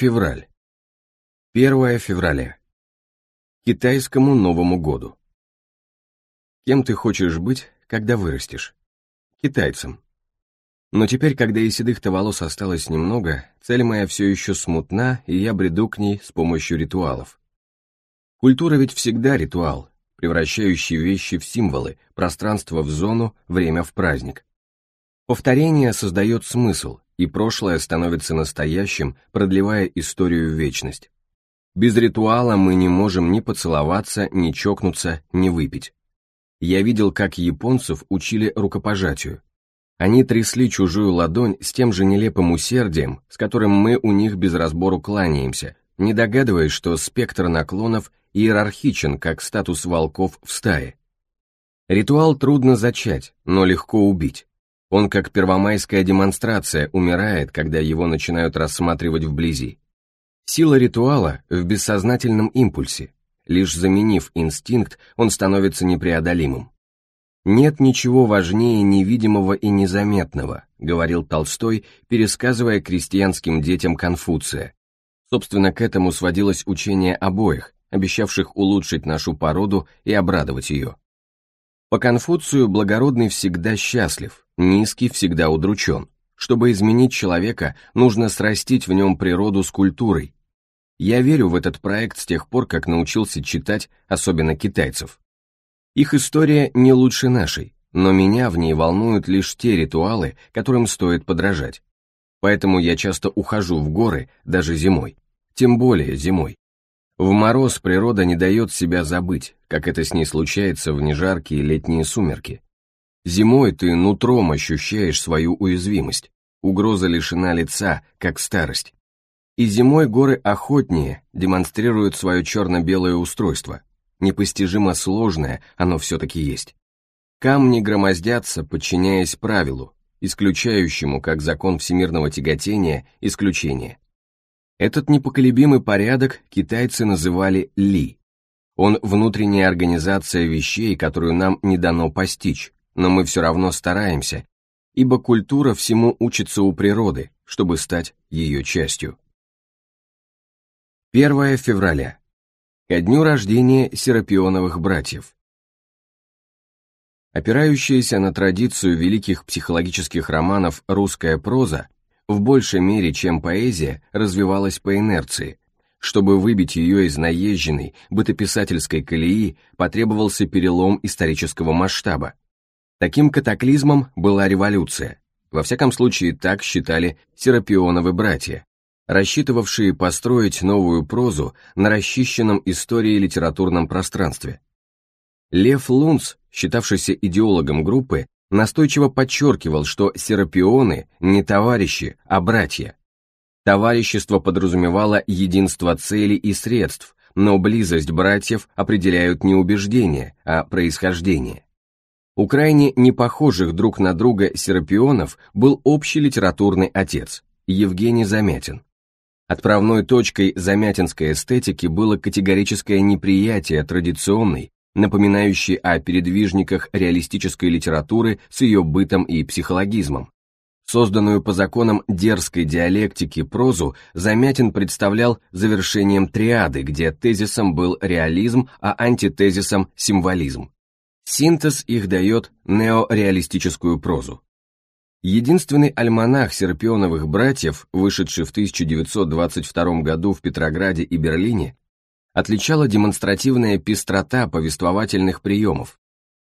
Февраль. 1 февраля. Китайскому Новому году. Кем ты хочешь быть, когда вырастешь? Китайцем. Но теперь, когда и седых-то волос осталось немного, цель моя все еще смутна, и я бреду к ней с помощью ритуалов. Культура ведь всегда ритуал, превращающий вещи в символы, пространство в зону, время в праздник. Повторение создает смысл, и прошлое становится настоящим, продлевая историю в вечность. Без ритуала мы не можем ни поцеловаться, ни чокнуться, ни выпить. Я видел, как японцев учили рукопожатию. Они трясли чужую ладонь с тем же нелепым усердием, с которым мы у них без разбору кланяемся, не догадываясь, что спектр наклонов иерархичен, как статус волков в стае. Ритуал трудно зачать, но легко убить. Он, как первомайская демонстрация, умирает, когда его начинают рассматривать вблизи. Сила ритуала в бессознательном импульсе. Лишь заменив инстинкт, он становится непреодолимым. «Нет ничего важнее невидимого и незаметного», — говорил Толстой, пересказывая крестьянским детям Конфуция. Собственно, к этому сводилось учение обоих, обещавших улучшить нашу породу и обрадовать ее. По Конфуцию благородный всегда счастлив, низкий всегда удручен. Чтобы изменить человека, нужно срастить в нем природу с культурой. Я верю в этот проект с тех пор, как научился читать, особенно китайцев. Их история не лучше нашей, но меня в ней волнуют лишь те ритуалы, которым стоит подражать. Поэтому я часто ухожу в горы, даже зимой. Тем более зимой. В мороз природа не дает себя забыть, как это с ней случается в нежаркие летние сумерки. Зимой ты нутром ощущаешь свою уязвимость, угроза лишена лица, как старость. И зимой горы охотнее демонстрируют свое черно-белое устройство. Непостижимо сложное оно все-таки есть. Камни громоздятся, подчиняясь правилу, исключающему, как закон всемирного тяготения, исключение. Этот непоколебимый порядок китайцы называли Ли. Он внутренняя организация вещей, которую нам не дано постичь, но мы все равно стараемся, ибо культура всему учится у природы, чтобы стать ее частью. 1 февраля. Ко дню рождения Серапионовых братьев. Опирающаяся на традицию великих психологических романов русская проза в большей мере, чем поэзия, развивалась по инерции. Чтобы выбить ее из наезженной бытописательской колеи, потребовался перелом исторического масштаба. Таким катаклизмом была революция. Во всяком случае, так считали серапионовы братья, рассчитывавшие построить новую прозу на расчищенном истории литературном пространстве. Лев Лунц, считавшийся идеологом группы, настойчиво подчеркивал, что серапионы не товарищи, а братья. Товарищество подразумевало единство целей и средств, но близость братьев определяют не убеждения, а происхождение. У крайне непохожих друг на друга серапионов был общий литературный отец, Евгений Замятин. Отправной точкой замятинской эстетики было категорическое неприятие традиционной, напоминающий о передвижниках реалистической литературы с ее бытом и психологизмом. Созданную по законам дерзкой диалектики прозу Замятин представлял завершением триады, где тезисом был реализм, а антитезисом – символизм. Синтез их дает неореалистическую прозу. Единственный альманах Серпионовых братьев, вышедший в 1922 году в Петрограде и Берлине, отличала демонстративная пестрота повествовательных приемов.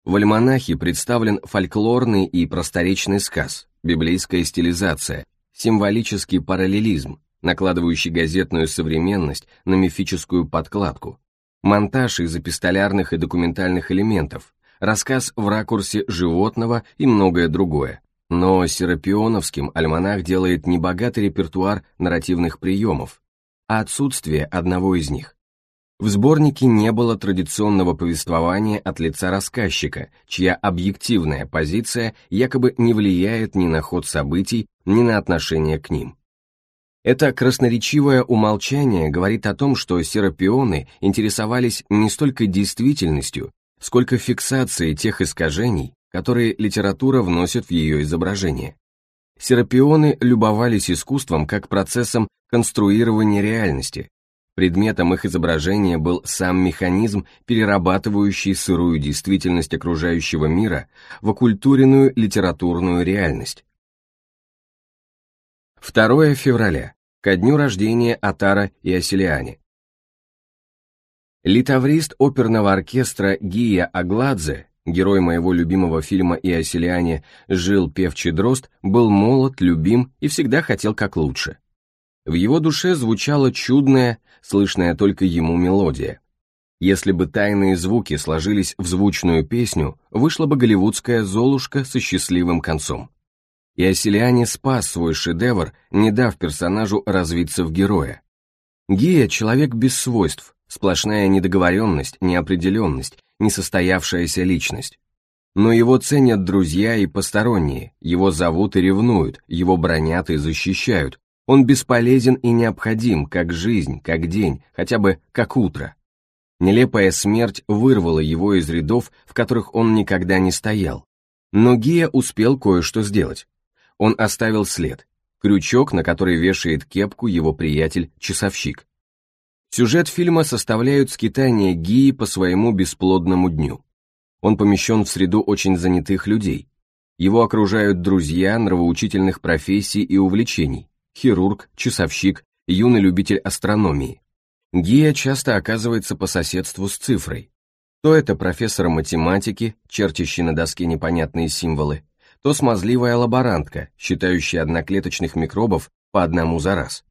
В альманахе представлен фольклорный и просторечный сказ, библейская стилизация, символический параллелизм, накладывающий газетную современность на мифическую подкладку, монтаж из эпистолярных и документальных элементов, рассказ в ракурсе животного и многое другое. Но серапионовским альманах делает не богатый репертуар нарративных приемов, а отсутствие одного из них. В сборнике не было традиционного повествования от лица рассказчика, чья объективная позиция якобы не влияет ни на ход событий, ни на отношение к ним. Это красноречивое умолчание говорит о том, что серапионы интересовались не столько действительностью, сколько фиксацией тех искажений, которые литература вносит в ее изображение. Серапионы любовались искусством как процессом конструирования реальности, Предметом их изображения был сам механизм, перерабатывающий сырую действительность окружающего мира в оккультуренную литературную реальность. 2 февраля, ко дню рождения Атара и Оселиани. Литаврист оперного оркестра Гия Агладзе, герой моего любимого фильма «И Оселиане» жил певчий дрозд, был молод, любим и всегда хотел как лучше. В его душе звучало чудное, слышная только ему мелодия. Если бы тайные звуки сложились в звучную песню, вышла бы голливудская «Золушка» со счастливым концом. И Оселиане спас свой шедевр, не дав персонажу развиться в героя. Гия — человек без свойств, сплошная недоговоренность, неопределенность, несостоявшаяся личность. Но его ценят друзья и посторонние, его зовут и ревнуют, его бронят и защищают, он бесполезен и необходим, как жизнь, как день, хотя бы как утро. Нелепая смерть вырвала его из рядов, в которых он никогда не стоял. Но Гия успел кое-что сделать. Он оставил след. Крючок, на который вешает кепку его приятель-часовщик. Сюжет фильма составляют скитания Гии по своему бесплодному дню. Он помещен в среду очень занятых людей. Его окружают друзья нравоучительных профессий и увлечений хирург, часовщик, юный любитель астрономии. Гия часто оказывается по соседству с цифрой. То это профессор математики, чертящий на доске непонятные символы, то смазливая лаборантка, считающая одноклеточных микробов по одному за раз.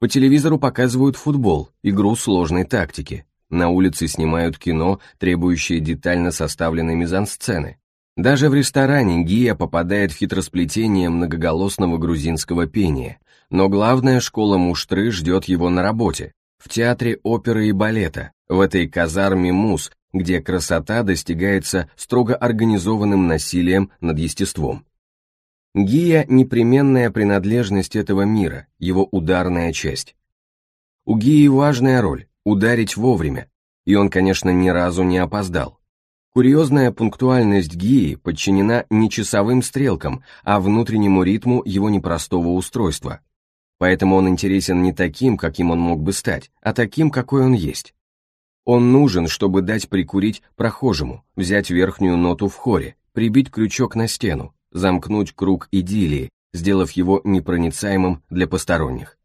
По телевизору показывают футбол, игру сложной тактики. На улице снимают кино, требующее детально составленной мизансцены. Даже в ресторане Гия попадает в хитросплетение многоголосного грузинского пения, но главная школа муштры ждет его на работе, в театре оперы и балета, в этой казарме мус, где красота достигается строго организованным насилием над естеством. Гия – непременная принадлежность этого мира, его ударная часть. У Гии важная роль – ударить вовремя, и он, конечно, ни разу не опоздал. Курьезная пунктуальность Гии подчинена не часовым стрелкам, а внутреннему ритму его непростого устройства. Поэтому он интересен не таким, каким он мог бы стать, а таким, какой он есть. Он нужен, чтобы дать прикурить прохожему, взять верхнюю ноту в хоре, прибить крючок на стену, замкнуть круг идиллии, сделав его непроницаемым для посторонних.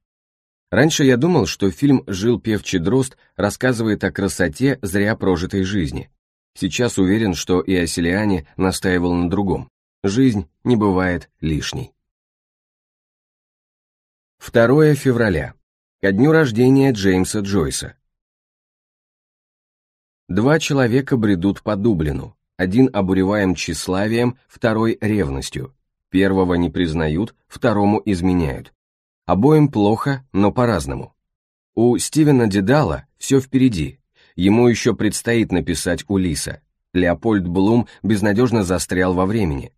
Раньше я думал, что фильм «Жил певчий дрозд» рассказывает о красоте зря прожитой жизни, Сейчас уверен, что и Оселиане настаивал на другом. Жизнь не бывает лишней. 2 февраля. Ко дню рождения Джеймса Джойса. Два человека бредут по Дублину. Один обуреваем тщеславием, второй ревностью. Первого не признают, второму изменяют. Обоим плохо, но по-разному. У Стивена Дедала все впереди, Ему еще предстоит написать Улиса. Леопольд Блум безнадежно застрял во времени.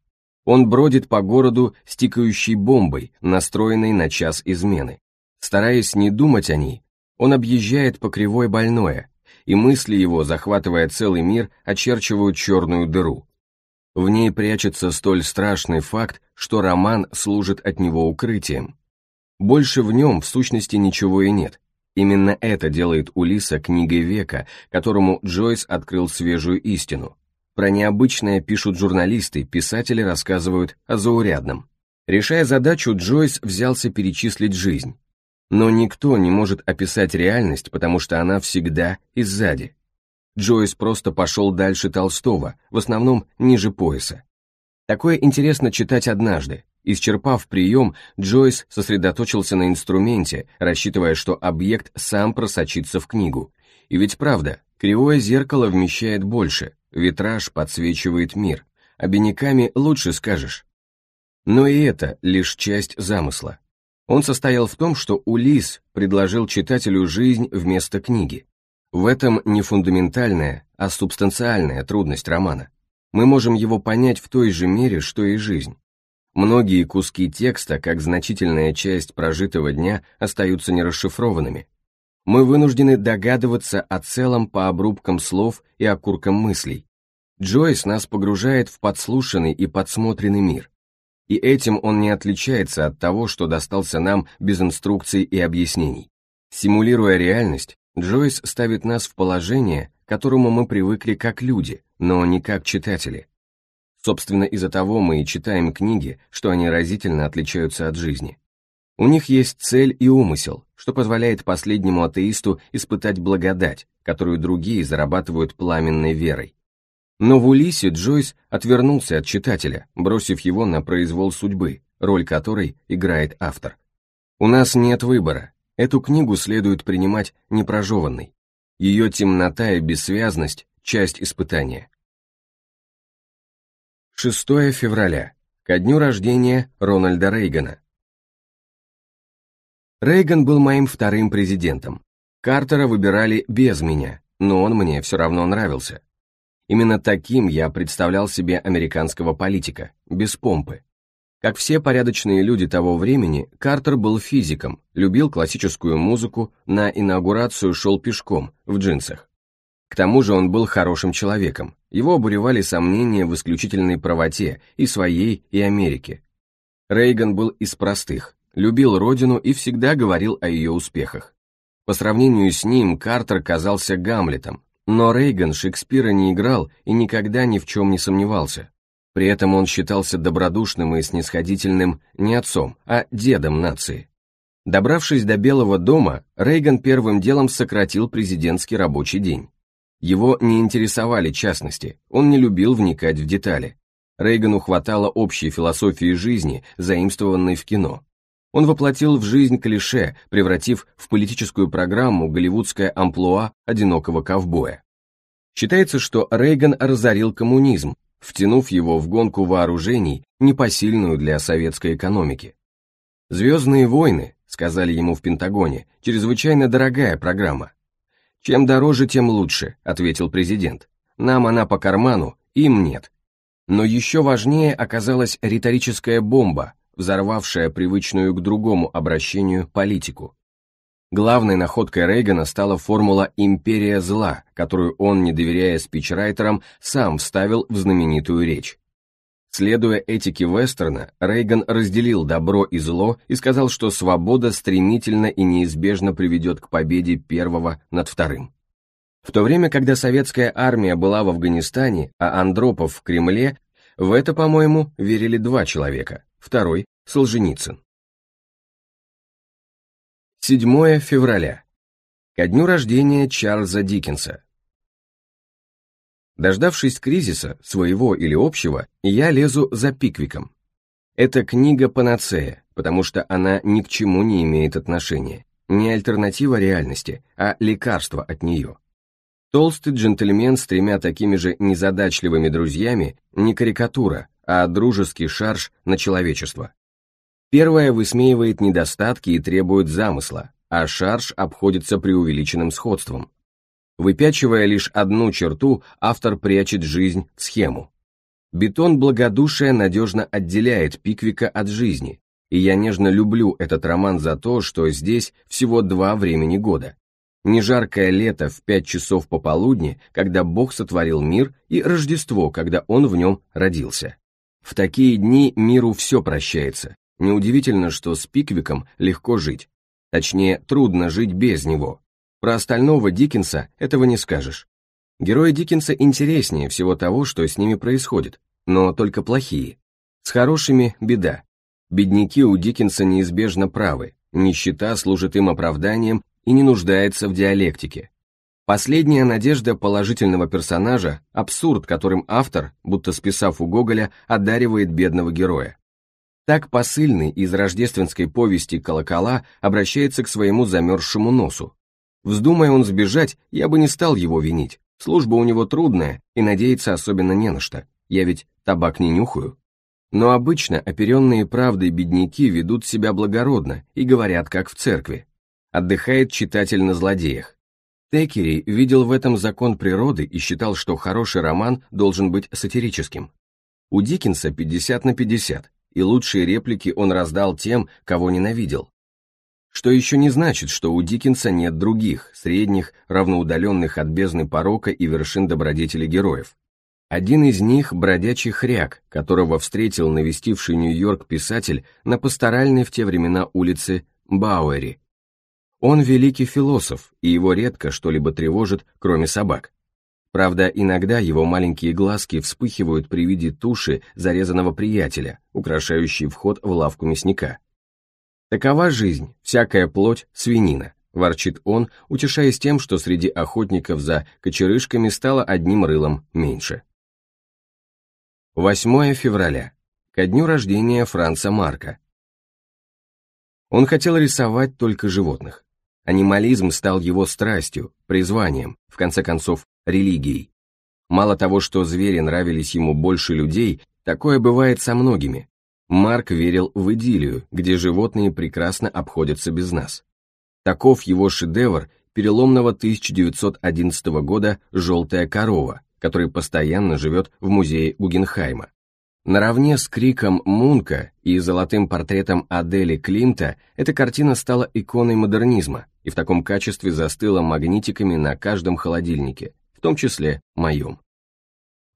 Он бродит по городу с тикающей бомбой, настроенной на час измены. Стараясь не думать о ней, он объезжает по кривой больное, и мысли его, захватывая целый мир, очерчивают черную дыру. В ней прячется столь страшный факт, что роман служит от него укрытием. Больше в нем, в сущности, ничего и нет. Именно это делает Улиса книгой века, которому Джойс открыл свежую истину. Про необычное пишут журналисты, писатели рассказывают о заурядном. Решая задачу, Джойс взялся перечислить жизнь. Но никто не может описать реальность, потому что она всегда и сзади. Джойс просто пошел дальше Толстого, в основном ниже пояса. Такое интересно читать однажды, Исчерпав прием, Джойс сосредоточился на инструменте, рассчитывая, что объект сам просочится в книгу. И ведь правда, кривое зеркало вмещает больше, витраж подсвечивает мир. Обиняками лучше скажешь. Но и это лишь часть замысла. Он состоял в том, что Улис предложил читателю жизнь вместо книги. В этом не фундаментальная, а субстанциальная трудность романа. Мы можем его понять в той же мере, что и жизнь. Многие куски текста, как значительная часть прожитого дня, остаются нерасшифрованными. Мы вынуждены догадываться о целом по обрубкам слов и окуркам мыслей. Джойс нас погружает в подслушанный и подсмотренный мир. И этим он не отличается от того, что достался нам без инструкций и объяснений. Симулируя реальность, Джойс ставит нас в положение, к которому мы привыкли как люди, но не как читатели. Собственно, из-за того мы и читаем книги, что они разительно отличаются от жизни. У них есть цель и умысел, что позволяет последнему атеисту испытать благодать, которую другие зарабатывают пламенной верой. Но в Улисе Джойс отвернулся от читателя, бросив его на произвол судьбы, роль которой играет автор. У нас нет выбора. Эту книгу следует принимать непрожеванной. Ее темнота и бессвязность – часть испытания. 6 февраля, ко дню рождения Рональда Рейгана. Рейган был моим вторым президентом. Картера выбирали без меня, но он мне все равно нравился. Именно таким я представлял себе американского политика, без помпы. Как все порядочные люди того времени, Картер был физиком, любил классическую музыку, на инаугурацию шел пешком, в джинсах. К тому же он был хорошим человеком, его обуревали сомнения в исключительной правоте и своей, и Америке. Рейган был из простых, любил родину и всегда говорил о ее успехах. По сравнению с ним Картер казался Гамлетом, но Рейган Шекспира не играл и никогда ни в чем не сомневался. При этом он считался добродушным и снисходительным не отцом, а дедом нации. Добравшись до Белого дома, Рейган первым делом сократил президентский рабочий день. Его не интересовали частности, он не любил вникать в детали. Рейгану хватало общей философии жизни, заимствованной в кино. Он воплотил в жизнь клише, превратив в политическую программу голливудское амплуа одинокого ковбоя. Считается, что Рейган разорил коммунизм, втянув его в гонку вооружений, непосильную для советской экономики. «Звездные войны», — сказали ему в Пентагоне, — чрезвычайно дорогая программа, «Чем дороже, тем лучше», — ответил президент. «Нам она по карману, им нет». Но еще важнее оказалась риторическая бомба, взорвавшая привычную к другому обращению политику. Главной находкой Рейгана стала формула «империя зла», которую он, не доверяя спичрайтерам, сам вставил в знаменитую речь. Следуя этике вестерна, Рейган разделил добро и зло и сказал, что свобода стремительно и неизбежно приведет к победе первого над вторым. В то время, когда советская армия была в Афганистане, а Андропов в Кремле, в это, по-моему, верили два человека, второй – Солженицын. 7 февраля. Ко дню рождения Чарльза Диккенса, Дождавшись кризиса, своего или общего, я лезу за Пиквиком. Это книга панацея, потому что она ни к чему не имеет отношения. Не альтернатива реальности, а лекарство от нее. Толстый джентльмен с тремя такими же незадачливыми друзьями не карикатура, а дружеский шарж на человечество. Первое высмеивает недостатки и требует замысла, а шарж обходится преувеличенным сходством. Выпячивая лишь одну черту, автор прячет жизнь в схему. Бетон благодушия надежно отделяет Пиквика от жизни, и я нежно люблю этот роман за то, что здесь всего два времени года. Не жаркое лето в пять часов пополудни, когда Бог сотворил мир, и Рождество, когда Он в нем родился. В такие дни миру все прощается. Неудивительно, что с Пиквиком легко жить. Точнее, трудно жить без него. Про остального Диккенса этого не скажешь. Герои Диккенса интереснее всего того, что с ними происходит, но только плохие. С хорошими – беда. Бедняки у Диккенса неизбежно правы, нищета служит им оправданием и не нуждается в диалектике. Последняя надежда положительного персонажа – абсурд, которым автор, будто списав у Гоголя, одаривает бедного героя. Так посыльный из рождественской повести «Колокола» обращается к своему замерзшему носу. Вздумая он сбежать, я бы не стал его винить. Служба у него трудная, и надеяться особенно не на что. Я ведь табак не нюхаю. Но обычно оперенные правдой бедняки ведут себя благородно и говорят, как в церкви. Отдыхает читатель на злодеях. Текери видел в этом закон природы и считал, что хороший роман должен быть сатирическим. У Диккенса 50 на 50, и лучшие реплики он раздал тем, кого ненавидел. Что еще не значит, что у Диккенса нет других, средних, равноудаленных от бездны порока и вершин добродетели героев. Один из них – бродячий хряк, которого встретил навестивший Нью-Йорк писатель на пасторальной в те времена улице Бауэри. Он великий философ, и его редко что-либо тревожит, кроме собак. Правда, иногда его маленькие глазки вспыхивают при виде туши зарезанного приятеля, украшающей вход в лавку мясника – Такова жизнь, всякая плоть, свинина, ворчит он, утешаясь тем, что среди охотников за кочерышками стало одним рылом меньше. 8 февраля. Ко дню рождения Франца Марка. Он хотел рисовать только животных. Анимализм стал его страстью, призванием, в конце концов, религией. Мало того, что звери нравились ему больше людей, такое бывает со многими, Марк верил в идиллию, где животные прекрасно обходятся без нас. Таков его шедевр переломного 1911 года «Желтая корова», который постоянно живет в музее Гугенхайма. Наравне с криком Мунка и золотым портретом Адели Климта эта картина стала иконой модернизма и в таком качестве застыла магнитиками на каждом холодильнике, в том числе моем.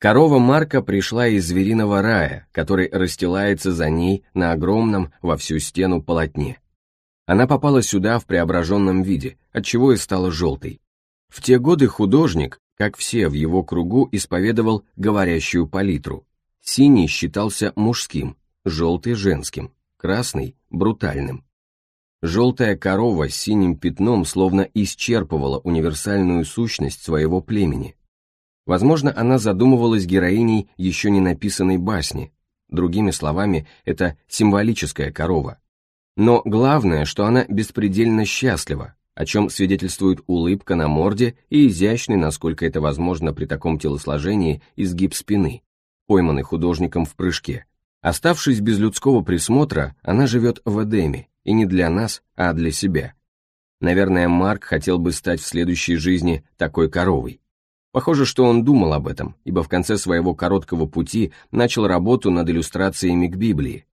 Корова Марка пришла из звериного рая, который расстилается за ней на огромном во всю стену полотне. Она попала сюда в преображенном виде, отчего и стала желтой. В те годы художник, как все в его кругу, исповедовал говорящую палитру. Синий считался мужским, желтый – женским, красный – брутальным. Желтая корова с синим пятном словно исчерпывала универсальную сущность своего племени – Возможно, она задумывалась героиней еще не написанной басни, другими словами, это символическая корова. Но главное, что она беспредельно счастлива, о чем свидетельствует улыбка на морде и изящный, насколько это возможно при таком телосложении, изгиб спины, пойманный художником в прыжке. Оставшись без людского присмотра, она живет в Эдеме, и не для нас, а для себя. Наверное, Марк хотел бы стать в следующей жизни такой коровой. Похоже, что он думал об этом, ибо в конце своего короткого пути начал работу над иллюстрациями к Библии.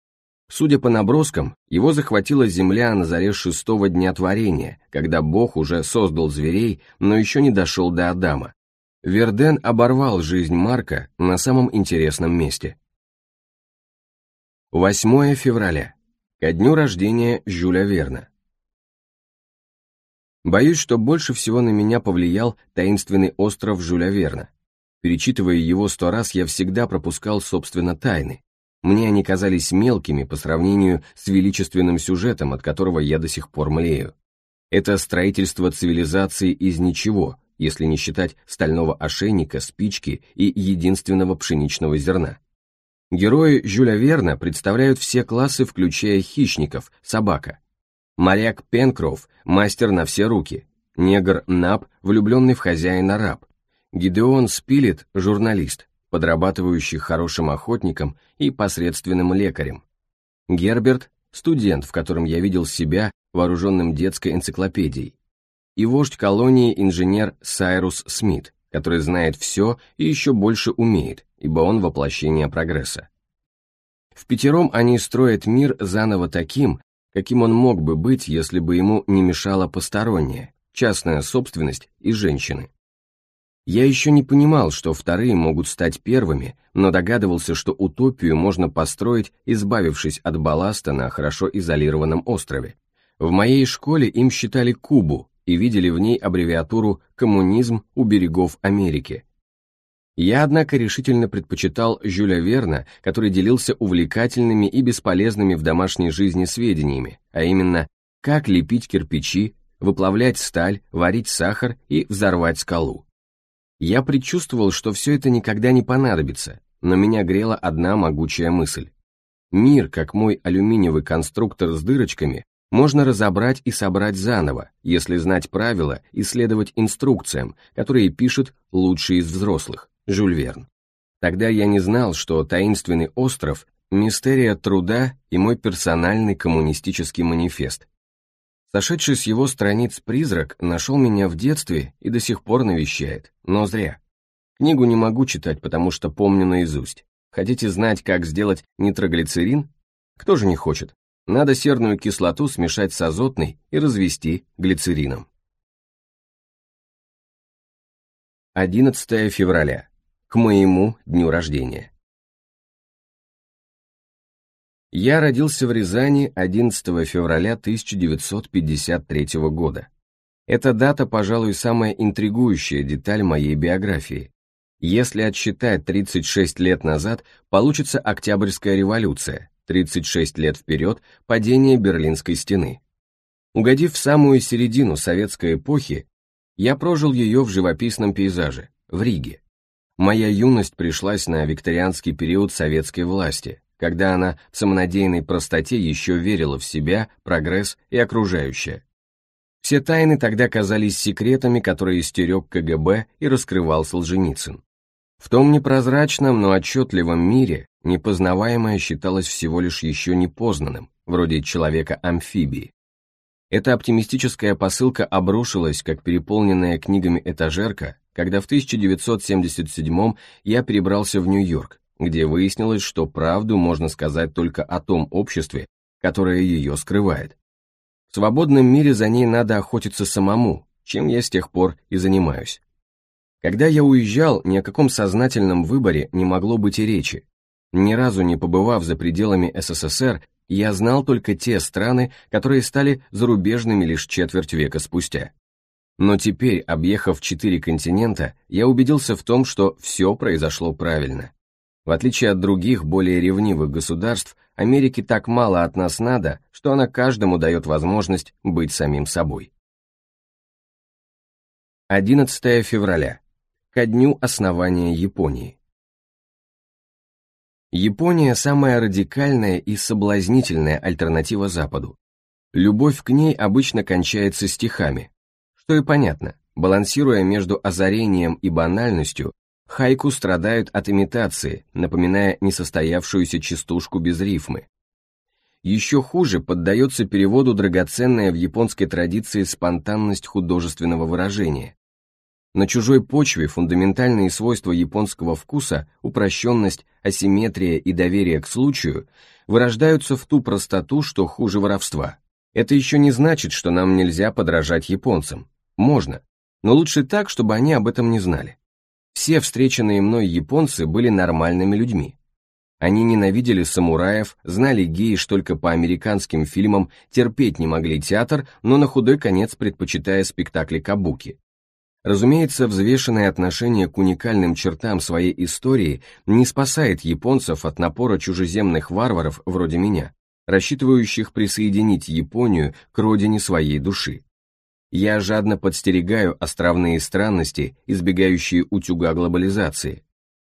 Судя по наброскам, его захватила земля на заре шестого дня творения, когда Бог уже создал зверей, но еще не дошел до Адама. Верден оборвал жизнь Марка на самом интересном месте. 8 февраля. Ко дню рождения Жюля Верна. Боюсь, что больше всего на меня повлиял таинственный остров Жюля Верна. Перечитывая его сто раз, я всегда пропускал, собственно, тайны. Мне они казались мелкими по сравнению с величественным сюжетом, от которого я до сих пор млею. Это строительство цивилизации из ничего, если не считать стального ошейника, спички и единственного пшеничного зерна. Герои Жюля Верна представляют все классы, включая хищников, собака, моряк Пенкроф, мастер на все руки, негр Нап, влюбленный в хозяина раб, Гидеон Спилет, журналист, подрабатывающий хорошим охотником и посредственным лекарем, Герберт, студент, в котором я видел себя, вооруженным детской энциклопедией, и вождь колонии инженер Сайрус Смит, который знает все и еще больше умеет, ибо он воплощение прогресса. В пятером они строят мир заново таким, каким он мог бы быть, если бы ему не мешала посторонняя, частная собственность и женщины. Я еще не понимал, что вторые могут стать первыми, но догадывался, что утопию можно построить, избавившись от балласта на хорошо изолированном острове. В моей школе им считали Кубу и видели в ней аббревиатуру «Коммунизм у берегов Америки», я, однако, решительно предпочитал Жюля Верна, который делился увлекательными и бесполезными в домашней жизни сведениями, а именно, как лепить кирпичи, выплавлять сталь, варить сахар и взорвать скалу. Я предчувствовал, что все это никогда не понадобится, но меня грела одна могучая мысль. Мир, как мой алюминиевый конструктор с дырочками, можно разобрать и собрать заново, если знать правила и следовать инструкциям, которые пишет лучший из взрослых. Жюль Верн. Тогда я не знал, что «Таинственный остров» — мистерия труда и мой персональный коммунистический манифест. Сошедший с его страниц призрак нашел меня в детстве и до сих пор навещает, но зря. Книгу не могу читать, потому что помню наизусть. Хотите знать, как сделать нитроглицерин? Кто же не хочет? Надо серную кислоту смешать с азотной и развести глицерином. 11 февраля к моему дню рождения. Я родился в Рязани 11 февраля 1953 года. Эта дата, пожалуй, самая интригующая деталь моей биографии. Если отсчитать 36 лет назад, получится Октябрьская революция, 36 лет вперед – падение Берлинской стены. Угодив в самую середину советской эпохи, я прожил ее в живописном пейзаже, в Риге. Моя юность пришлась на викторианский период советской власти, когда она в самонадеянной простоте еще верила в себя, прогресс и окружающее. Все тайны тогда казались секретами, которые стерег КГБ и раскрывал Солженицын. В том непрозрачном, но отчетливом мире непознаваемое считалось всего лишь еще непознанным, вроде человека-амфибии. Эта оптимистическая посылка обрушилась, как переполненная книгами этажерка, когда в 1977 я перебрался в Нью-Йорк, где выяснилось, что правду можно сказать только о том обществе, которое ее скрывает. В свободном мире за ней надо охотиться самому, чем я с тех пор и занимаюсь. Когда я уезжал, ни о каком сознательном выборе не могло быть и речи. Ни разу не побывав за пределами СССР, я знал только те страны, которые стали зарубежными лишь четверть века спустя. Но теперь, объехав четыре континента, я убедился в том, что все произошло правильно. В отличие от других, более ревнивых государств, Америке так мало от нас надо, что она каждому дает возможность быть самим собой. 11 февраля. Ко дню основания Японии. Япония – самая радикальная и соблазнительная альтернатива Западу. Любовь к ней обычно кончается стихами, что и понятно, балансируя между озарением и банальностью, хайку страдают от имитации, напоминая несостоявшуюся частушку без рифмы. Еще хуже поддается переводу драгоценная в японской традиции спонтанность художественного выражения. На чужой почве фундаментальные свойства японского вкуса, упрощенность, асимметрия и доверие к случаю вырождаются в ту простоту, что хуже воровства. Это еще не значит, что нам нельзя подражать японцам. Можно, но лучше так, чтобы они об этом не знали. Все встреченные мной японцы были нормальными людьми. Они ненавидели самураев, знали гейш только по американским фильмам, терпеть не могли театр, но на худой конец предпочитая спектакли кабуки. Разумеется, взвешенное отношение к уникальным чертам своей истории не спасает японцев от напора чужеземных варваров вроде меня, рассчитывающих присоединить Японию к родине своей души. Я жадно подстерегаю островные странности, избегающие утюга глобализации.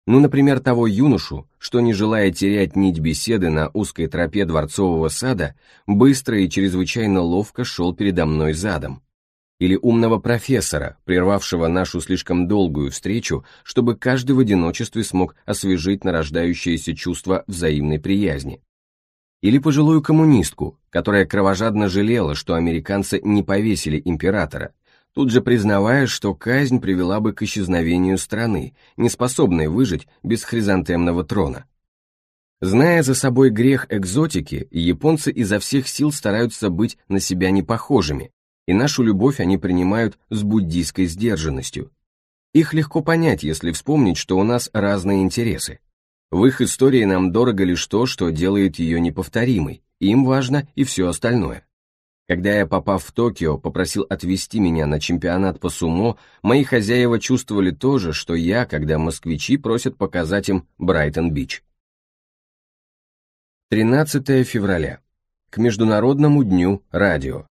Ну, например, того юношу, что, не желая терять нить беседы на узкой тропе дворцового сада, быстро и чрезвычайно ловко шел передо мной задом. Или умного профессора, прервавшего нашу слишком долгую встречу, чтобы каждый в одиночестве смог освежить нарождающееся чувство взаимной приязни или пожилую коммунистку, которая кровожадно жалела, что американцы не повесили императора, тут же признавая, что казнь привела бы к исчезновению страны, не способной выжить без хризантемного трона. Зная за собой грех экзотики, японцы изо всех сил стараются быть на себя непохожими, и нашу любовь они принимают с буддийской сдержанностью. Их легко понять, если вспомнить, что у нас разные интересы. В их истории нам дорого лишь то, что делает ее неповторимой, им важно и все остальное. Когда я, попав в Токио, попросил отвезти меня на чемпионат по сумо, мои хозяева чувствовали то же, что я, когда москвичи просят показать им Брайтон-Бич. 13 февраля. К Международному дню радио.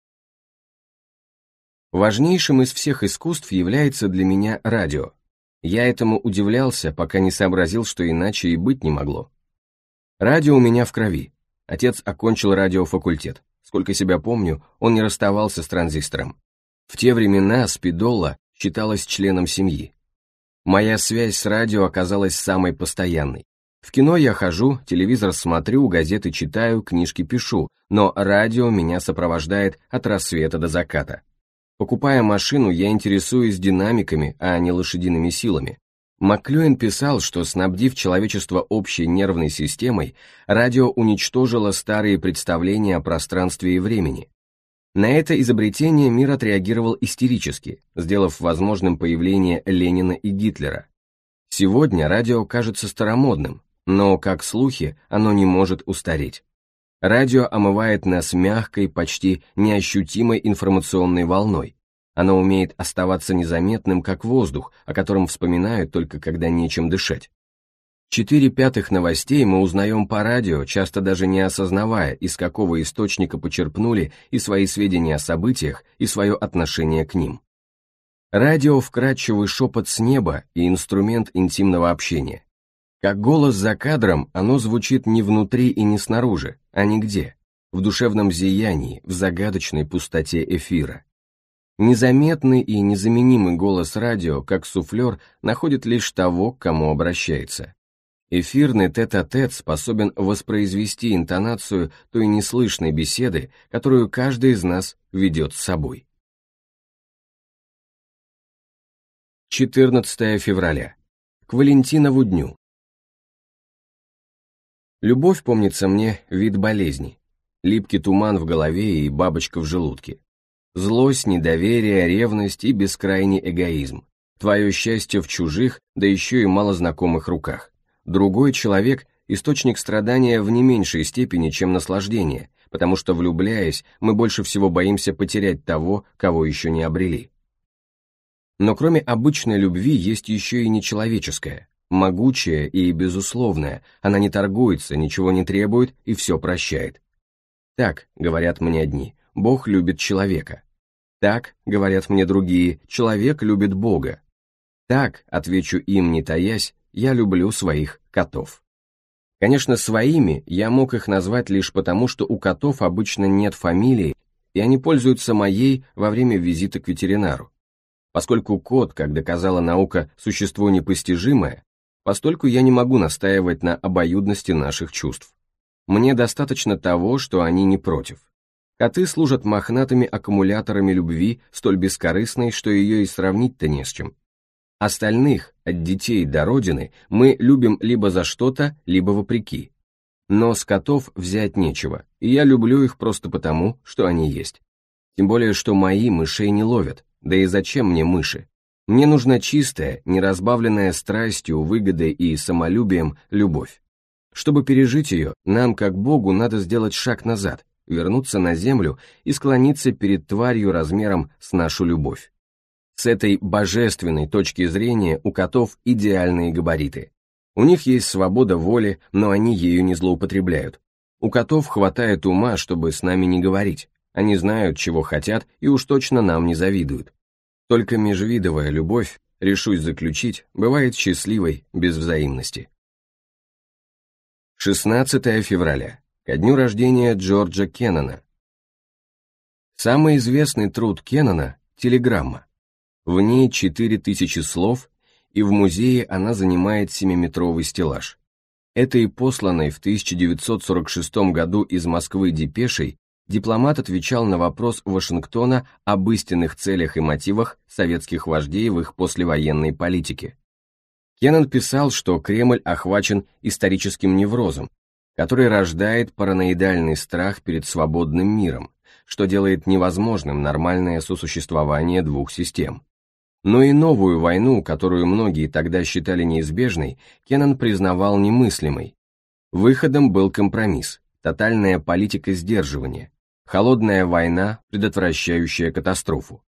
Важнейшим из всех искусств является для меня радио. Я этому удивлялся, пока не сообразил, что иначе и быть не могло. Радио у меня в крови. Отец окончил радиофакультет. Сколько себя помню, он не расставался с транзистором. В те времена спидола считалась членом семьи. Моя связь с радио оказалась самой постоянной. В кино я хожу, телевизор смотрю, газеты читаю, книжки пишу, но радио меня сопровождает от рассвета до заката. Покупая машину, я интересуюсь динамиками, а не лошадиными силами. Макклюин писал, что, снабдив человечество общей нервной системой, радио уничтожило старые представления о пространстве и времени. На это изобретение мир отреагировал истерически, сделав возможным появление Ленина и Гитлера. Сегодня радио кажется старомодным, но, как слухи, оно не может устареть. Радио омывает нас мягкой, почти неощутимой информационной волной. Оно умеет оставаться незаметным, как воздух, о котором вспоминают только когда нечем дышать. Четыре пятых новостей мы узнаем по радио, часто даже не осознавая, из какого источника почерпнули и свои сведения о событиях, и свое отношение к ним. Радио – вкрадчивый шепот с неба и инструмент интимного общения. Как голос за кадром, оно звучит не внутри и не снаружи, а нигде, в душевном зиянии, в загадочной пустоте эфира. Незаметный и незаменимый голос радио, как суфлер, находит лишь того, к кому обращается. Эфирный тет-а-тет -тет способен воспроизвести интонацию той неслышной беседы, которую каждый из нас ведет с собой. 14 февраля. К Валентинову дню. Любовь, помнится мне, вид болезни. Липкий туман в голове и бабочка в желудке. Злость, недоверие, ревность и бескрайний эгоизм. Твое счастье в чужих, да еще и малознакомых руках. Другой человек – источник страдания в не меньшей степени, чем наслаждение, потому что, влюбляясь, мы больше всего боимся потерять того, кого еще не обрели. Но кроме обычной любви есть еще и нечеловеческая, могучая и безусловная, она не торгуется, ничего не требует и все прощает. Так, говорят мне одни, Бог любит человека. Так, говорят мне другие, человек любит Бога. Так, отвечу им, не таясь, я люблю своих котов. Конечно, своими я мог их назвать лишь потому, что у котов обычно нет фамилии, и они пользуются моей во время визита к ветеринару. Поскольку кот, как доказала наука, существо непостижимое, постольку я не могу настаивать на обоюдности наших чувств. Мне достаточно того, что они не против. Коты служат мохнатыми аккумуляторами любви, столь бескорыстной, что ее и сравнить-то не с чем. Остальных, от детей до родины, мы любим либо за что-то, либо вопреки. Но с котов взять нечего, и я люблю их просто потому, что они есть. Тем более, что мои мышей не ловят, да и зачем мне мыши? Мне нужна чистая, неразбавленная страстью, выгодой и самолюбием любовь. Чтобы пережить ее, нам, как Богу, надо сделать шаг назад, вернуться на землю и склониться перед тварью размером с нашу любовь. С этой божественной точки зрения у котов идеальные габариты. У них есть свобода воли, но они ею не злоупотребляют. У котов хватает ума, чтобы с нами не говорить. Они знают, чего хотят, и уж точно нам не завидуют. Только межвидовая любовь, решусь заключить, бывает счастливой без взаимности. 16 февраля, ко дню рождения Джорджа Кеннона. Самый известный труд Кеннона – телеграмма. В ней 4000 слов, и в музее она занимает 7-метровый стеллаж. Этой посланной в 1946 году из Москвы депешей дипломат отвечал на вопрос Вашингтона об истинных целях и мотивах советских вождей в их послевоенной политике. Кеннон писал, что Кремль охвачен историческим неврозом, который рождает параноидальный страх перед свободным миром, что делает невозможным нормальное сосуществование двух систем. Но и новую войну, которую многие тогда считали неизбежной, Кеннон признавал немыслимой. Выходом был компромисс, тотальная политика сдерживания, холодная война, предотвращающая катастрофу.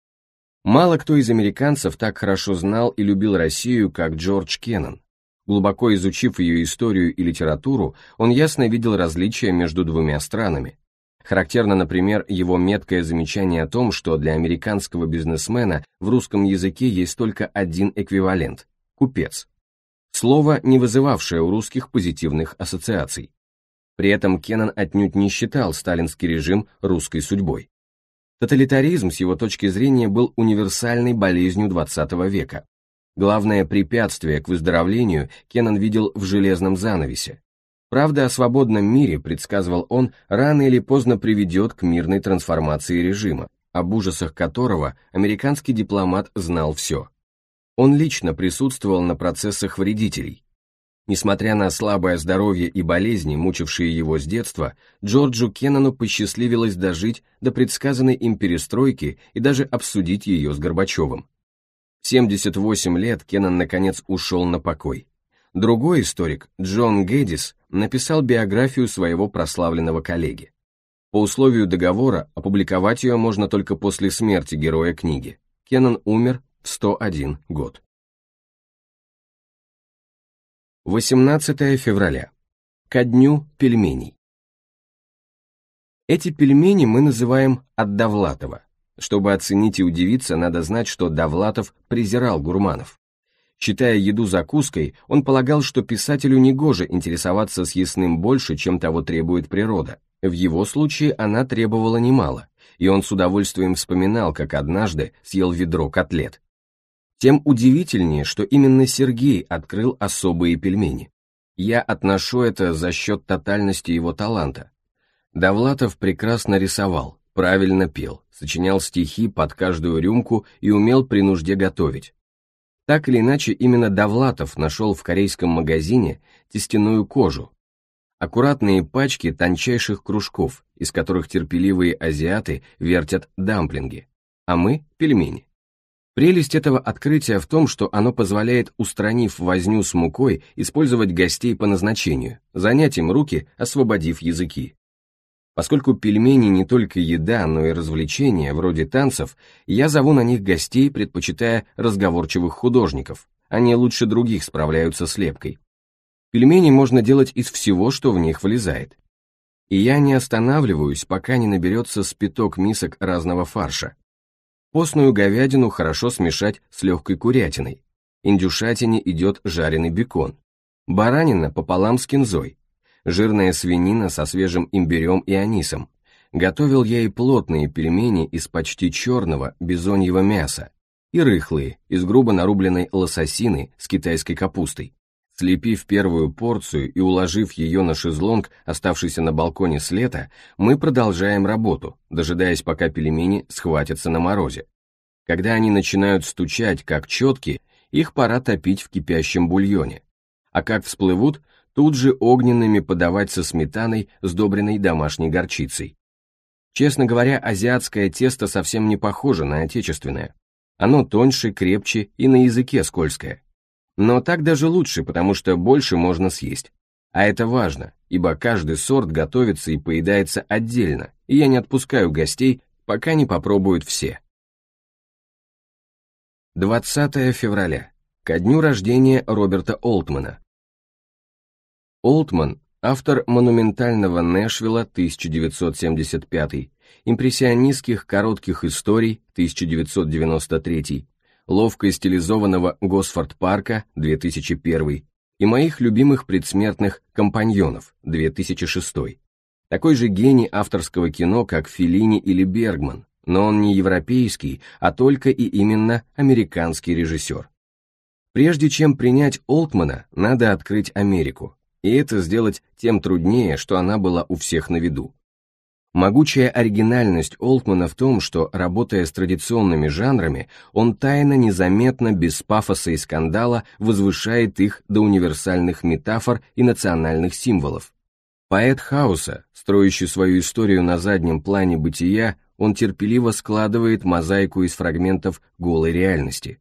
Мало кто из американцев так хорошо знал и любил Россию, как Джордж Кеннон. Глубоко изучив ее историю и литературу, он ясно видел различия между двумя странами. Характерно, например, его меткое замечание о том, что для американского бизнесмена в русском языке есть только один эквивалент – купец. Слово, не вызывавшее у русских позитивных ассоциаций. При этом Кеннан отнюдь не считал сталинский режим русской судьбой. Тоталитаризм, с его точки зрения, был универсальной болезнью XX века. Главное препятствие к выздоровлению Кеннан видел в железном занавесе. Правда о свободном мире, предсказывал он, рано или поздно приведет к мирной трансформации режима, об ужасах которого американский дипломат знал все. Он лично присутствовал на процессах вредителей, Несмотря на слабое здоровье и болезни, мучившие его с детства, Джорджу Кеннону посчастливилось дожить до предсказанной им перестройки и даже обсудить ее с Горбачевым. В 78 лет Кеннан, наконец, ушел на покой. Другой историк, Джон Гэддис, написал биографию своего прославленного коллеги. По условию договора опубликовать ее можно только после смерти героя книги. Кеннан умер в 101 год. 18 февраля. Ко дню пельменей. Эти пельмени мы называем от Довлатова. Чтобы оценить и удивиться, надо знать, что Довлатов презирал гурманов. Читая еду закуской, он полагал, что писателю негоже интересоваться съестным больше, чем того требует природа. В его случае она требовала немало, и он с удовольствием вспоминал, как однажды съел ведро котлет. Тем удивительнее, что именно Сергей открыл особые пельмени. Я отношу это за счет тотальности его таланта. Довлатов прекрасно рисовал, правильно пел, сочинял стихи под каждую рюмку и умел при нужде готовить. Так или иначе, именно Довлатов нашел в корейском магазине тестяную кожу. Аккуратные пачки тончайших кружков, из которых терпеливые азиаты вертят дамплинги, а мы – пельмени. Прелесть этого открытия в том, что оно позволяет, устранив возню с мукой, использовать гостей по назначению, занять им руки, освободив языки. Поскольку пельмени не только еда, но и развлечение, вроде танцев, я зову на них гостей, предпочитая разговорчивых художников. Они лучше других справляются с лепкой. Пельмени можно делать из всего, что в них влезает. И я не останавливаюсь, пока не наберется спиток мисок разного фарша. Постную говядину хорошо смешать с легкой курятиной. Индюшатине идет жареный бекон. Баранина пополам с кинзой. Жирная свинина со свежим имбирем и анисом. Готовил я и плотные пельмени из почти черного бизоньего мяса, и рыхлые, из грубо нарубленной лососины с китайской капустой. Слепив первую порцию и уложив ее на шезлонг, оставшийся на балконе с лета, мы продолжаем работу, дожидаясь, пока пельмени схватятся на морозе. Когда они начинают стучать, как четки, их пора топить в кипящем бульоне. А как всплывут, тут же огненными подавать со сметаной, сдобренной домашней горчицей. Честно говоря, азиатское тесто совсем не похоже на отечественное. Оно тоньше, крепче и на языке скользкое. Но так даже лучше, потому что больше можно съесть. А это важно, ибо каждый сорт готовится и поедается отдельно, и я не отпускаю гостей, пока не попробуют все. 20 февраля. Ко дню рождения Роберта Олтмана. Олтман – автор монументального Нэшвилла 1975, импрессионистских коротких историй 1993, ловко стилизованного Госфорд-парка 2001 и моих любимых предсмертных «Компаньонов» 2006. Такой же гений авторского кино, как Феллини или Бергман, но он не европейский, а только и именно американский режиссер. Прежде чем принять Олтмана, надо открыть Америку, и это сделать тем труднее, что она была у всех на виду. Могучая оригинальность Олтмана в том, что, работая с традиционными жанрами, он тайно, незаметно, без пафоса и скандала возвышает их до универсальных метафор и национальных символов. Поэт хаоса, строящий свою историю на заднем плане бытия, он терпеливо складывает мозаику из фрагментов голой реальности.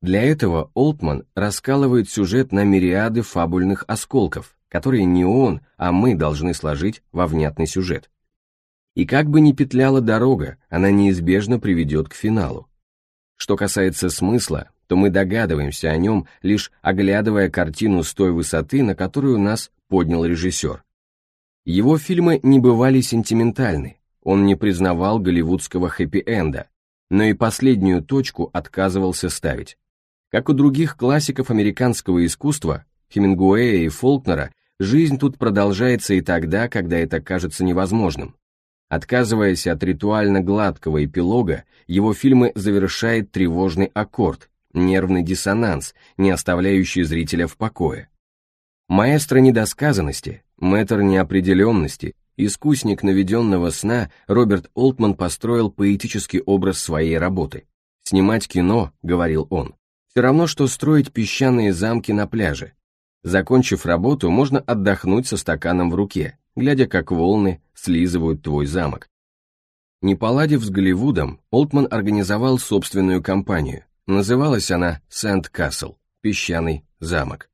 Для этого Олтман раскалывает сюжет на мириады фабульных осколков, которые не он, а мы должны сложить во внятный сюжет. И как бы ни петляла дорога, она неизбежно приведет к финалу. Что касается смысла, то мы догадываемся о нем, лишь оглядывая картину с той высоты, на которую нас поднял режиссер. Его фильмы не бывали сентиментальны, он не признавал голливудского хэппи-энда, но и последнюю точку отказывался ставить. Как у других классиков американского искусства, Хемингуэя и Фолкнера, жизнь тут продолжается и тогда, когда это кажется невозможным. Отказываясь от ритуально гладкого эпилога, его фильмы завершает тревожный аккорд, нервный диссонанс, не оставляющий зрителя в покое. Маэстро недосказанности, мэтр неопределенности, искусник наведенного сна Роберт Олтман построил поэтический образ своей работы. «Снимать кино», — говорил он, — «все равно, что строить песчаные замки на пляже. Закончив работу, можно отдохнуть со стаканом в руке, глядя, как волны слизывают твой замок. Не поладив с Голливудом, Олтман организовал собственную компанию. Называлась она Сент-Касл, — «Песчаный замок».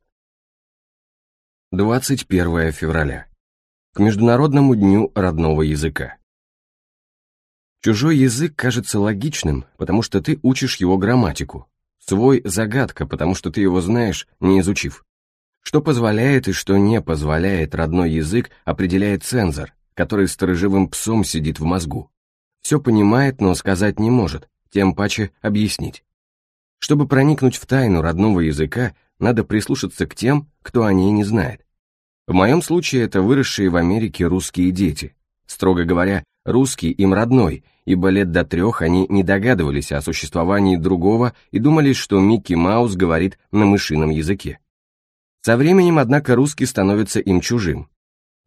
21 февраля. К Международному дню родного языка. Чужой язык кажется логичным, потому что ты учишь его грамматику. Свой — загадка, потому что ты его знаешь, не изучив. Что позволяет и что не позволяет родной язык, определяет цензор, который сторожевым псом сидит в мозгу. Все понимает, но сказать не может, тем паче объяснить. Чтобы проникнуть в тайну родного языка, надо прислушаться к тем, кто о ней не знает. В моем случае это выросшие в Америке русские дети. Строго говоря, русский им родной, ибо лет до трех они не догадывались о существовании другого и думали, что Микки Маус говорит на мышином языке. Со временем, однако, русский становится им чужим.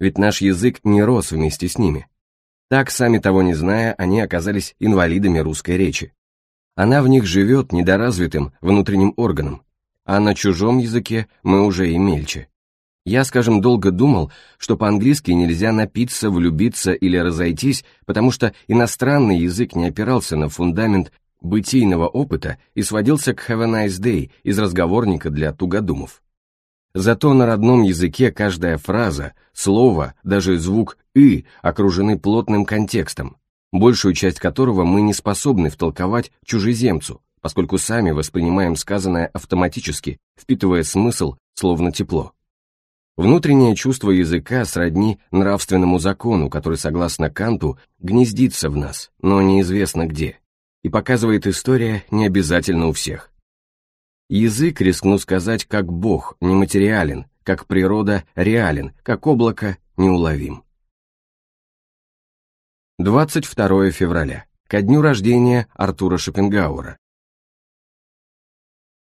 Ведь наш язык не рос вместе с ними. Так, сами того не зная, они оказались инвалидами русской речи. Она в них живет недоразвитым внутренним органом, а на чужом языке мы уже и мельче. Я, скажем, долго думал, что по-английски нельзя напиться, влюбиться или разойтись, потому что иностранный язык не опирался на фундамент бытийного опыта и сводился к «have a nice day» из разговорника для тугодумов. Зато на родном языке каждая фраза, слово, даже звук «ы» окружены плотным контекстом, большую часть которого мы не способны втолковать чужеземцу, поскольку сами воспринимаем сказанное автоматически, впитывая смысл, словно тепло. Внутреннее чувство языка сродни нравственному закону, который, согласно Канту, гнездится в нас, но неизвестно где. И показывает история не обязательно у всех. Язык, рискну сказать, как Бог, нематериален, как природа, реален, как облако, неуловим. 22 февраля, ко дню рождения Артура Шопенгауэра.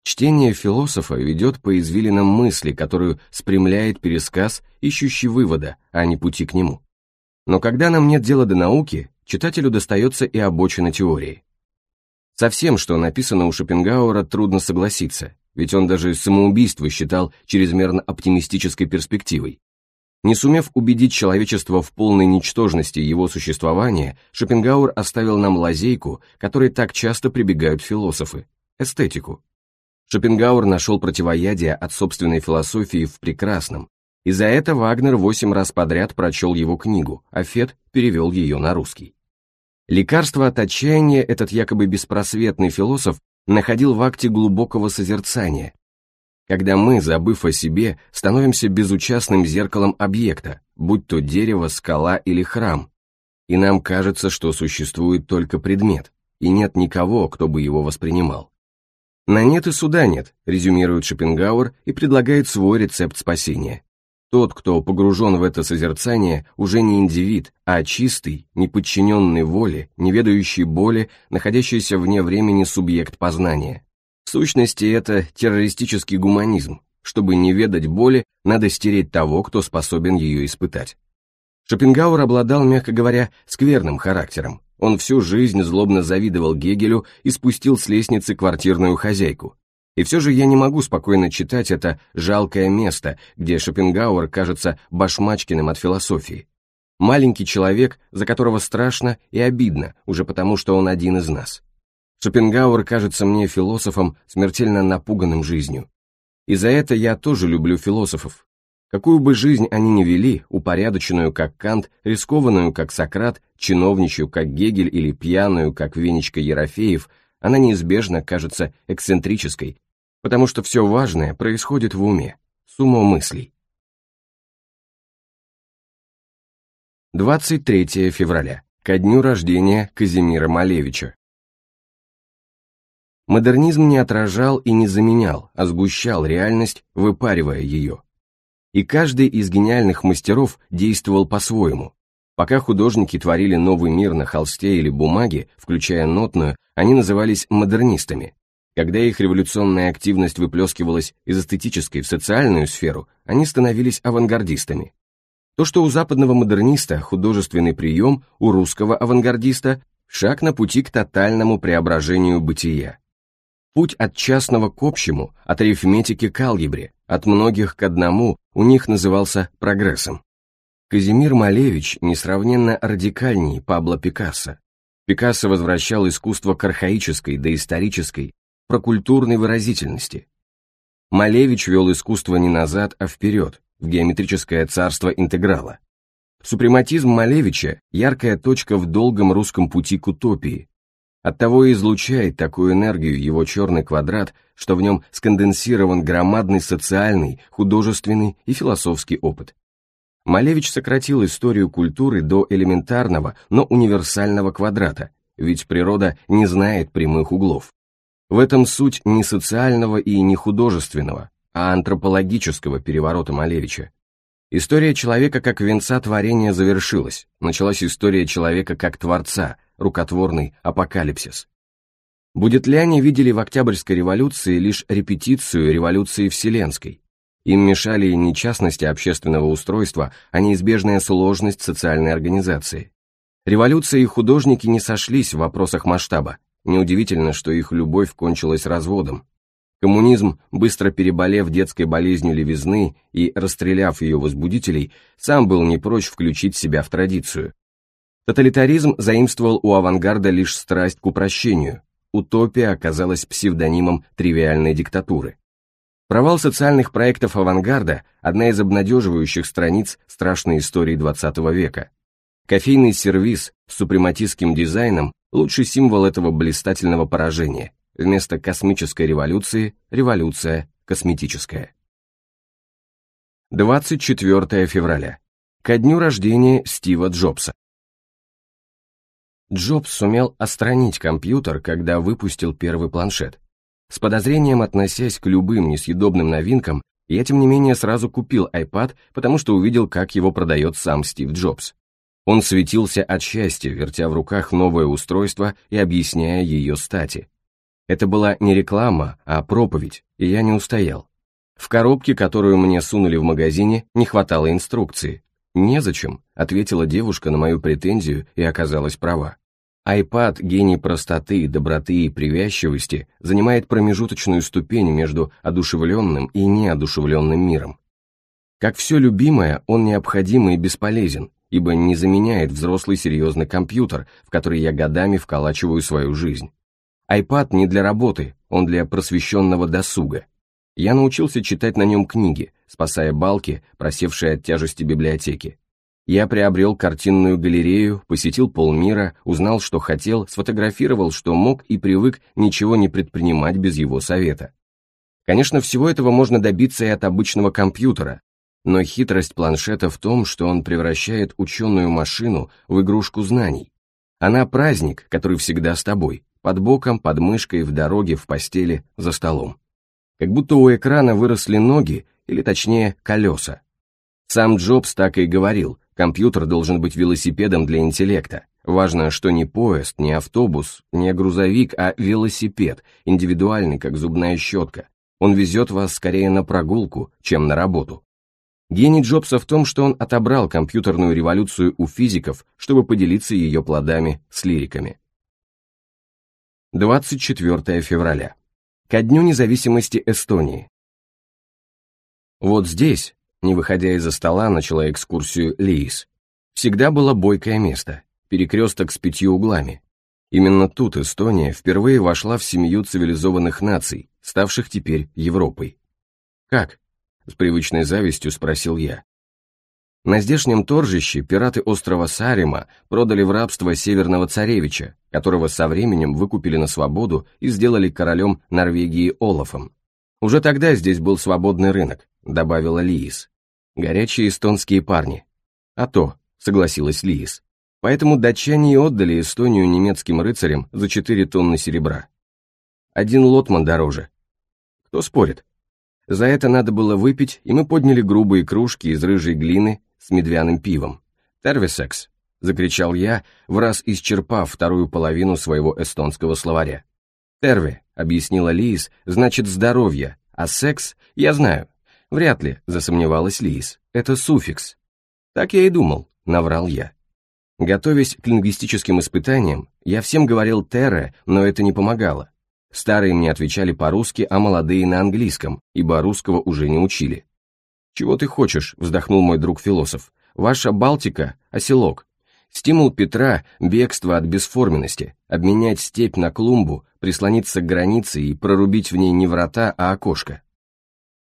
Чтение философа ведет по извилинам мысли, которую спрямляет пересказ, ищущий вывода, а не пути к нему. Но когда нам нет дела до науки, читателю достается и обочина теории. Со всем, что написано у Шопенгауэра, трудно согласиться, ведь он даже самоубийство считал чрезмерно оптимистической перспективой. Не сумев убедить человечество в полной ничтожности его существования, Шопенгауэр оставил нам лазейку, которой так часто прибегают философы – эстетику. Шопенгауэр нашел противоядие от собственной философии в прекрасном, и за это Вагнер восемь раз подряд прочел его книгу, а Фет перевел ее на русский. Лекарство от отчаяния этот якобы беспросветный философ находил в акте глубокого созерцания, когда мы, забыв о себе, становимся безучастным зеркалом объекта, будь то дерево, скала или храм, и нам кажется, что существует только предмет, и нет никого, кто бы его воспринимал. «На нет и суда нет», резюмирует Шопенгауэр и предлагает свой рецепт спасения. Тот, кто погружен в это созерцание, уже не индивид, а чистый, неподчиненный воле, не ведающий боли, находящийся вне времени субъект познания. В сущности, это террористический гуманизм. Чтобы не ведать боли, надо стереть того, кто способен ее испытать. Шопенгауэр обладал, мягко говоря, скверным характером. Он всю жизнь злобно завидовал Гегелю и спустил с лестницы квартирную хозяйку. И все же я не могу спокойно читать это жалкое место, где Шопенгауэр кажется башмачкиным от философии. Маленький человек, за которого страшно и обидно, уже потому что он один из нас. Шопенгауэр кажется мне философом, смертельно напуганным жизнью. И за это я тоже люблю философов. Какую бы жизнь они ни вели, упорядоченную как Кант, рискованную как Сократ, чиновничью как Гегель или пьяную как Венечка Ерофеев, она неизбежно кажется эксцентрической, потому что все важное происходит в уме, сумма мыслей. 23 февраля, ко дню рождения Казимира Малевича. Модернизм не отражал и не заменял, а сгущал реальность, выпаривая ее. И каждый из гениальных мастеров действовал по-своему. Пока художники творили новый мир на холсте или бумаге, включая нотную, они назывались модернистами, когда их революционная активность выплескивалась из эстетической в социальную сферу, они становились авангардистами. То, что у западного модерниста художественный прием, у русского авангардиста – шаг на пути к тотальному преображению бытия. Путь от частного к общему, от арифметики к алгебре, от многих к одному у них назывался прогрессом. Казимир Малевич несравненно радикальней Пабло Пикассо. Пикассо возвращал искусство к архаической, доисторической, про культурной выразительности. Малевич вел искусство не назад, а вперед, в геометрическое царство интеграла. Супрематизм Малевича – яркая точка в долгом русском пути к утопии. Оттого и излучает такую энергию его черный квадрат, что в нем сконденсирован громадный социальный, художественный и философский опыт. Малевич сократил историю культуры до элементарного, но универсального квадрата, ведь природа не знает прямых углов. В этом суть не социального и не художественного, а антропологического переворота Малевича. История человека как венца творения завершилась, началась история человека как творца, рукотворный апокалипсис. Будет ли они видели в Октябрьской революции лишь репетицию революции Вселенской? Им мешали не частности общественного устройства, а неизбежная сложность социальной организации. Революция и художники не сошлись в вопросах масштаба, Неудивительно, что их любовь кончилась разводом. Коммунизм, быстро переболев детской болезнью левизны и расстреляв ее возбудителей, сам был не прочь включить себя в традицию. Тоталитаризм заимствовал у авангарда лишь страсть к упрощению, утопия оказалась псевдонимом тривиальной диктатуры. Провал социальных проектов авангарда – одна из обнадеживающих страниц страшной истории XX века. Кофейный сервис с супрематистским дизайном Лучший символ этого блистательного поражения. Вместо космической революции – революция косметическая. 24 февраля. Ко дню рождения Стива Джобса. Джобс сумел остранить компьютер, когда выпустил первый планшет. С подозрением относясь к любым несъедобным новинкам, я тем не менее сразу купил iPad, потому что увидел, как его продает сам Стив Джобс. Он светился от счастья, вертя в руках новое устройство и объясняя ее стати. Это была не реклама, а проповедь, и я не устоял. В коробке, которую мне сунули в магазине, не хватало инструкции. «Незачем», — ответила девушка на мою претензию и оказалась права. iPad, гений простоты, доброты и привязчивости, занимает промежуточную ступень между одушевленным и неодушевленным миром. Как все любимое, он необходим и бесполезен, ибо не заменяет взрослый серьезный компьютер, в который я годами вколачиваю свою жизнь. iPad не для работы, он для просвещенного досуга. Я научился читать на нем книги, спасая балки, просевшие от тяжести библиотеки. Я приобрел картинную галерею, посетил полмира, узнал, что хотел, сфотографировал, что мог и привык ничего не предпринимать без его совета. Конечно, всего этого можно добиться и от обычного компьютера, но хитрость планшета в том, что он превращает ученую машину в игрушку знаний. Она праздник, который всегда с тобой, под боком, под мышкой, в дороге, в постели, за столом. Как будто у экрана выросли ноги, или точнее колеса. Сам Джобс так и говорил, компьютер должен быть велосипедом для интеллекта. Важно, что не поезд, не автобус, не грузовик, а велосипед, индивидуальный, как зубная щетка. Он везет вас скорее на прогулку, чем на работу. Гений Джобса в том, что он отобрал компьютерную революцию у физиков, чтобы поделиться ее плодами с лириками. 24 февраля. Ко Дню независимости Эстонии. Вот здесь, не выходя из-за стола, начала экскурсию Лиис. Всегда было бойкое место, перекресток с пятью углами. Именно тут Эстония впервые вошла в семью цивилизованных наций, ставших теперь Европой. Как? С привычной завистью спросил я. На здешнем торжище пираты острова Сарима продали в рабство северного царевича, которого со временем выкупили на свободу и сделали королем Норвегии Олафом. «Уже тогда здесь был свободный рынок», — добавила Лиис. «Горячие эстонские парни». «А то», — согласилась Лиис. Поэтому датчане и отдали Эстонию немецким рыцарям за 4 тонны серебра. Один лотман дороже. Кто спорит? За это надо было выпить, и мы подняли грубые кружки из рыжей глины с медвяным пивом. «Тервисекс!» — закричал я, в раз исчерпав вторую половину своего эстонского словаря. «Терви», — объяснила Лиис, — «значит здоровье, а секс, я знаю». «Вряд ли», — засомневалась Лиис, — «это суффикс». «Так я и думал», — наврал я. Готовясь к лингвистическим испытаниям, я всем говорил «терре», но это не помогало. Старые мне отвечали по-русски, а молодые на английском, ибо русского уже не учили. «Чего ты хочешь?» – вздохнул мой друг-философ. «Ваша Балтика – оселок. Стимул Петра – бегство от бесформенности, обменять степь на клумбу, прислониться к границе и прорубить в ней не врата, а окошко.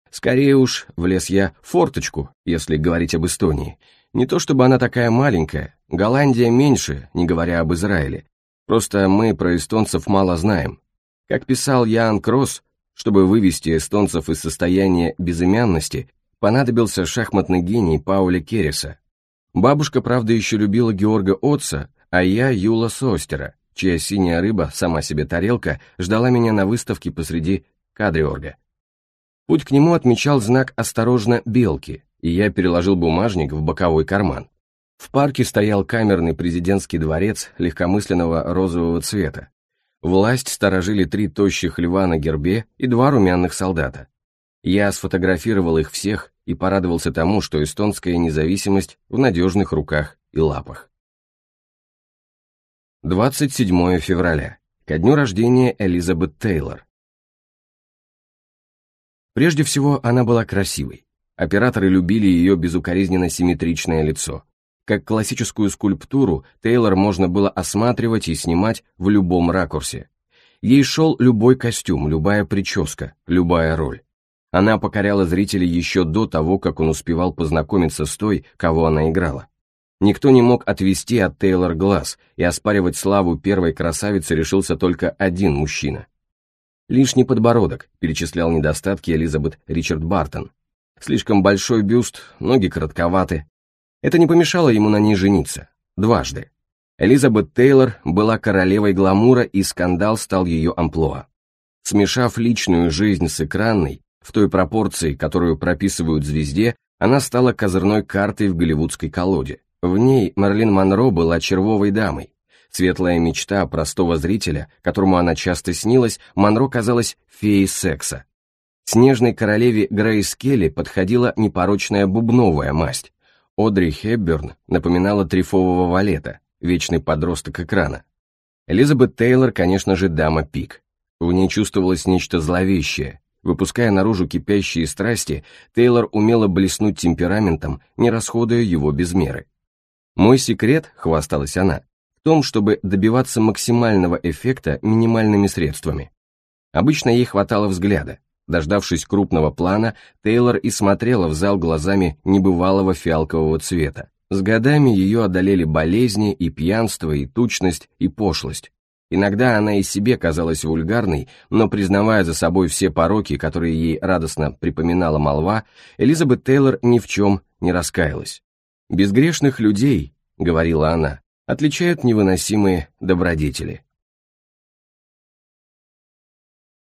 Скорее уж, влез я в форточку, если говорить об Эстонии. Не то чтобы она такая маленькая, Голландия меньше, не говоря об Израиле. Просто мы про эстонцев мало знаем, как писал Ян Кросс, чтобы вывести эстонцев из состояния безымянности, понадобился шахматный гений Пауля Кереса. Бабушка, правда, еще любила Георга Отца, а я Юла Состера, чья синяя рыба, сама себе тарелка, ждала меня на выставке посреди Кадриорга. Путь к нему отмечал знак «Осторожно, белки», и я переложил бумажник в боковой карман. В парке стоял камерный президентский дворец легкомысленного розового цвета, Власть сторожили три тощих льва на гербе и два румяных солдата. Я сфотографировал их всех и порадовался тому, что эстонская независимость в надежных руках и лапах. 27 февраля. Ко дню рождения Элизабет Тейлор. Прежде всего, она была красивой. Операторы любили ее безукоризненно симметричное лицо. Как классическую скульптуру Тейлор можно было осматривать и снимать в любом ракурсе. Ей шел любой костюм, любая прическа, любая роль. Она покоряла зрителей еще до того, как он успевал познакомиться с той, кого она играла. Никто не мог отвести от Тейлор глаз, и оспаривать славу первой красавицы решился только один мужчина. «Лишний подбородок», — перечислял недостатки Элизабет Ричард Бартон. «Слишком большой бюст, ноги коротковаты, это не помешало ему на ней жениться. Дважды. Элизабет Тейлор была королевой гламура, и скандал стал ее амплуа. Смешав личную жизнь с экранной, в той пропорции, которую прописывают звезде, она стала козырной картой в голливудской колоде. В ней Марлин Монро была червовой дамой. Светлая мечта простого зрителя, которому она часто снилась, Монро казалась феей секса. Снежной королеве Грейс Келли подходила непорочная бубновая масть, Одри Хепберн напоминала трифового валета, вечный подросток экрана. Элизабет Тейлор, конечно же, дама пик. В ней чувствовалось нечто зловещее. Выпуская наружу кипящие страсти, Тейлор умела блеснуть темпераментом, не расходуя его без меры. «Мой секрет», — хвасталась она, — «в том, чтобы добиваться максимального эффекта минимальными средствами». Обычно ей хватало взгляда, Дождавшись крупного плана, Тейлор и смотрела в зал глазами небывалого фиалкового цвета. С годами ее одолели болезни и пьянство, и тучность, и пошлость. Иногда она и себе казалась вульгарной, но признавая за собой все пороки, которые ей радостно припоминала молва, Элизабет Тейлор ни в чем не раскаялась. «Безгрешных людей», — говорила она, — «отличают невыносимые добродетели».